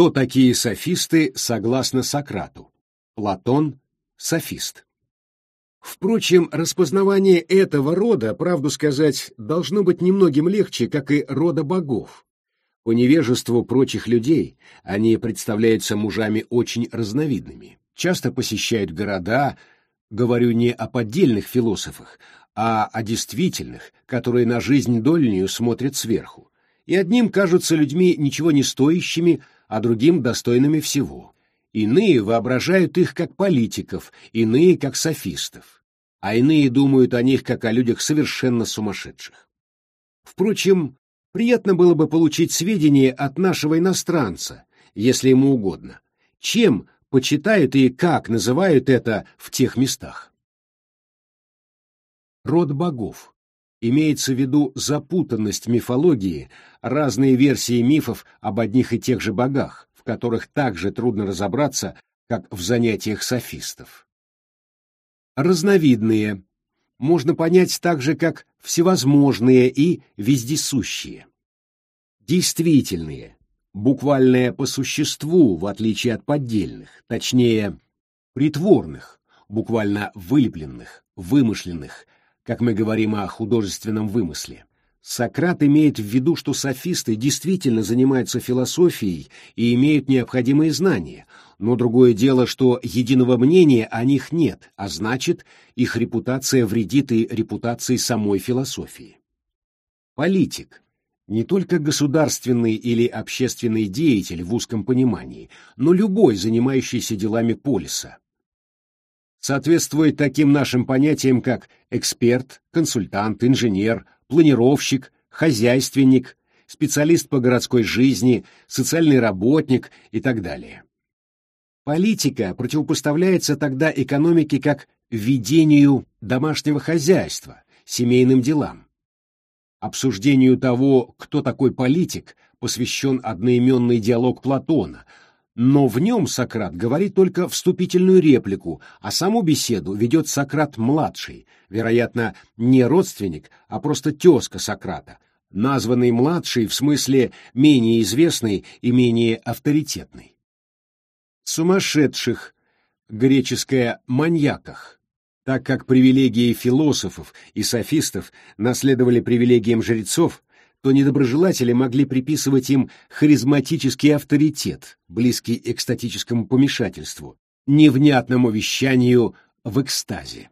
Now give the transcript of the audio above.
Кто такие софисты согласно Сократу? Платон — софист. Впрочем, распознавание этого рода, правду сказать, должно быть немногим легче, как и рода богов. По невежеству прочих людей они представляются мужами очень разновидными, часто посещают города, говорю не о поддельных философах, а о действительных, которые на жизнь дольнюю смотрят сверху, и одним кажутся людьми ничего не стоящими, а другим достойными всего. Иные воображают их как политиков, иные как софистов, а иные думают о них как о людях совершенно сумасшедших. Впрочем, приятно было бы получить сведения от нашего иностранца, если ему угодно, чем почитают и как называют это в тех местах. Род богов. Имеется в виду запутанность мифологии, разные версии мифов об одних и тех же богах, в которых так же трудно разобраться, как в занятиях софистов. Разновидные можно понять так же, как всевозможные и вездесущие. Действительные, буквальные по существу, в отличие от поддельных, точнее, притворных, буквально вылепленных, вымышленных, как мы говорим о художественном вымысле. Сократ имеет в виду, что софисты действительно занимаются философией и имеют необходимые знания, но другое дело, что единого мнения о них нет, а значит, их репутация вредит и репутации самой философии. Политик — не только государственный или общественный деятель в узком понимании, но любой, занимающийся делами полиса. Соответствует таким нашим понятиям, как эксперт, консультант, инженер, планировщик, хозяйственник, специалист по городской жизни, социальный работник и так далее. Политика противопоставляется тогда экономике как ведению домашнего хозяйства, семейным делам. Обсуждению того, кто такой политик, посвящен одноименный диалог Платона, но в нем Сократ говорит только вступительную реплику, а саму беседу ведет Сократ-младший, вероятно, не родственник, а просто тезка Сократа, названный младший в смысле менее известный и менее авторитетный. Сумасшедших, греческое «маньяках», так как привилегии философов и софистов наследовали привилегиям жрецов, то недоброжелатели могли приписывать им харизматический авторитет, близкий экстатическому помешательству, невнятному вещанию в экстазе.